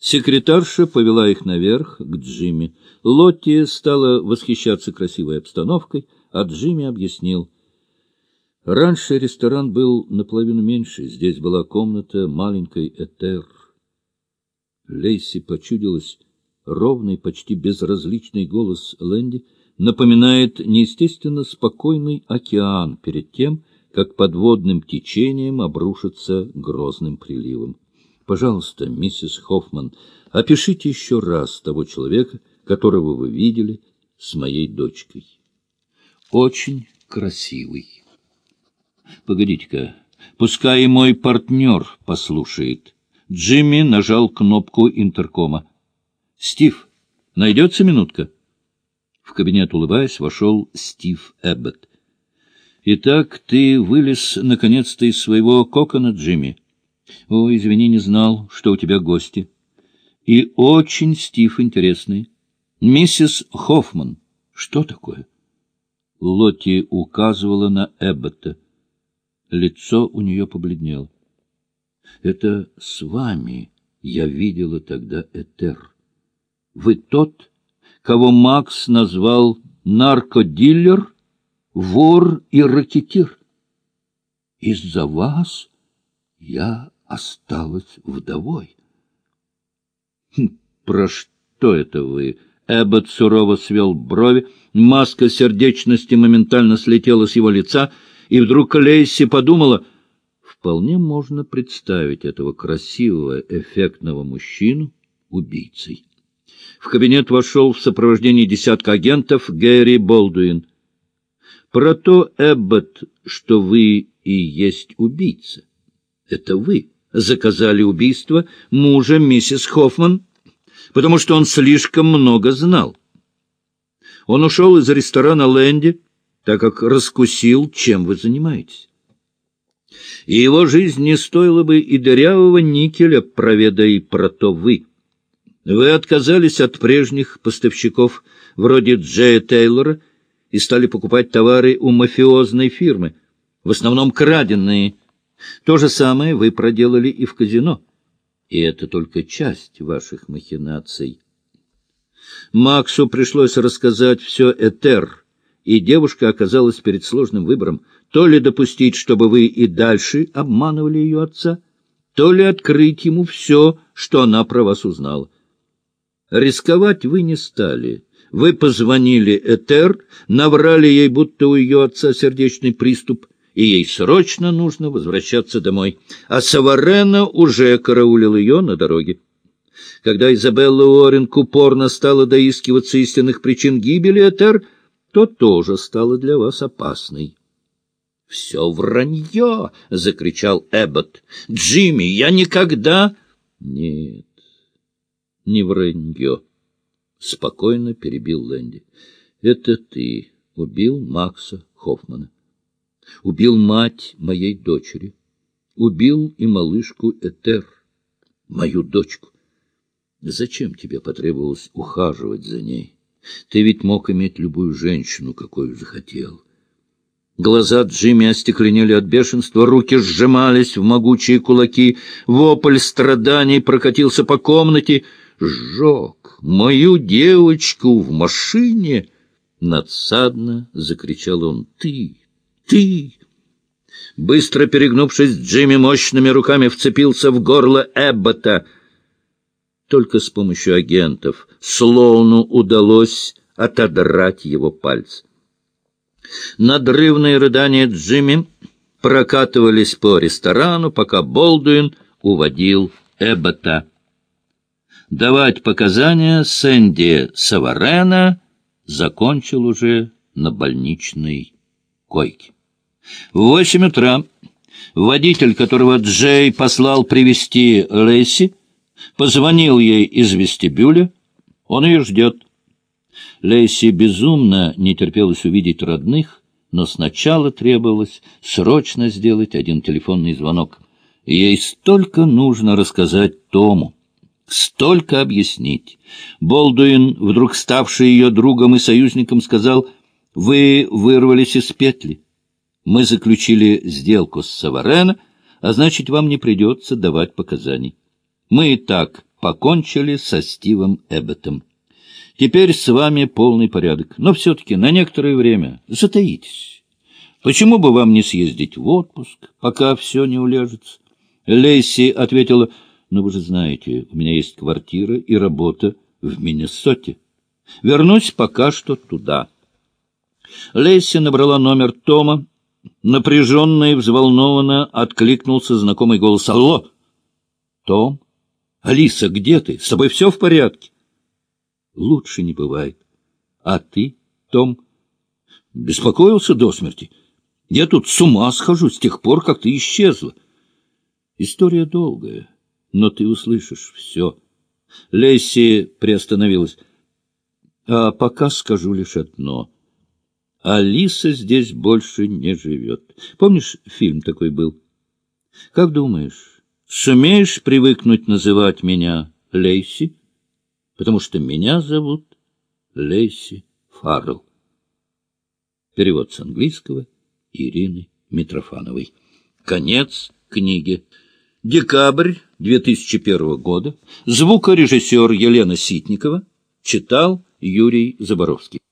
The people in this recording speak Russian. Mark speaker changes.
Speaker 1: Секретарша повела их наверх, к Джимми. Лотти стала восхищаться красивой обстановкой, а Джимми объяснил. Раньше ресторан был наполовину меньше, здесь была комната маленькой Этер. Лейси почудилась ровный, почти безразличный голос Лэнди напоминает неестественно спокойный океан перед тем, как подводным течением обрушится грозным приливом. Пожалуйста, миссис Хоффман, опишите еще раз того человека, которого вы видели с моей дочкой. Очень красивый. Погодите-ка, пускай и мой партнер послушает. Джимми нажал кнопку интеркома. Стив, найдется минутка? В кабинет, улыбаясь, вошел Стив Эббот. Итак, ты вылез наконец-то из своего кокона, Джимми. — О, извини, не знал, что у тебя гости. И очень Стив интересный. Миссис Хоффман. Что такое? Лотти указывала на Эббота. Лицо у нее побледнело. — Это с вами я видела тогда Этер. Вы тот, кого Макс назвал наркодиллер, вор и ракетир. Из-за вас я осталась вдовой. Хм, про что это вы? Эббот сурово свел брови, маска сердечности моментально слетела с его лица, и вдруг Лейси подумала, вполне можно представить этого красивого, эффектного мужчину убийцей. В кабинет вошел в сопровождении десятка агентов Гэри Болдуин. «Про то, Эббот, что вы и есть убийца. Это вы заказали убийство мужа миссис Хоффман, потому что он слишком много знал. Он ушел из ресторана Лэнди, так как раскусил, чем вы занимаетесь. И его жизнь не стоила бы и дырявого никеля, проведай про то вы. Вы отказались от прежних поставщиков, вроде Джея Тейлора, и стали покупать товары у мафиозной фирмы, в основном краденные – то же самое вы проделали и в казино. И это только часть ваших махинаций. Максу пришлось рассказать все Этер, и девушка оказалась перед сложным выбором. То ли допустить, чтобы вы и дальше обманывали ее отца, то ли открыть ему все, что она про вас узнала. Рисковать вы не стали. Вы позвонили Этер, наврали ей, будто у ее отца сердечный приступ — и ей срочно нужно возвращаться домой. А Саварена уже караулил ее на дороге. Когда Изабелла Уоррен упорно стала доискиваться истинных причин гибели Этер, то тоже стала для вас опасной. — Все вранье! — закричал Эббот. — Джимми, я никогда... — Нет, не вранье, — спокойно перебил Лэнди. — Это ты убил Макса Хоффмана убил мать моей дочери, убил и малышку Этер, мою дочку. Зачем тебе потребовалось ухаживать за ней? Ты ведь мог иметь любую женщину, какую захотел. Глаза Джимми остекленели от бешенства, руки сжимались в могучие кулаки, вопль страданий прокатился по комнате. «Сжег мою девочку в машине!» Надсадно закричал он. «Ты, ты!» Быстро перегнувшись, Джимми мощными руками вцепился в горло Эббота. Только с помощью агентов Слоуну удалось отодрать его пальцы. Надрывные рыдания Джимми прокатывались по ресторану, пока Болдуин уводил Эббота. Давать показания Сэнди Саварена закончил уже на больничной койке. В восемь утра водитель, которого Джей послал привести Лэйси, позвонил ей из вестибюля. Он ее ждет. Лейси безумно не терпелось увидеть родных, но сначала требовалось срочно сделать один телефонный звонок. Ей столько нужно рассказать Тому, столько объяснить. Болдуин, вдруг ставший ее другом и союзником, сказал, «Вы вырвались из петли». Мы заключили сделку с Саварена, а значит, вам не придется давать показаний. Мы и так покончили со Стивом Эбботом. Теперь с вами полный порядок, но все-таки на некоторое время затаитесь. Почему бы вам не съездить в отпуск, пока все не уляжется? Лейси ответила, ну вы же знаете, у меня есть квартира и работа в Миннесоте. Вернусь пока что туда. Лейси набрала номер Тома. Напряженно и взволнованно откликнулся знакомый голос. «Алло!» «Том? Алиса, где ты? С тобой все в порядке?» «Лучше не бывает. А ты, Том?» «Беспокоился до смерти. Я тут с ума схожу с тех пор, как ты исчезла. История долгая, но ты услышишь все». Лесси приостановилась. «А пока скажу лишь одно». Алиса здесь больше не живет. Помнишь, фильм такой был? Как думаешь, сумеешь привыкнуть называть меня Лейси? Потому что меня зовут Лейси Фаррелл. Перевод с английского Ирины Митрофановой. Конец книги. Декабрь 2001 года. Звукорежиссер Елена Ситникова читал Юрий Заборовский.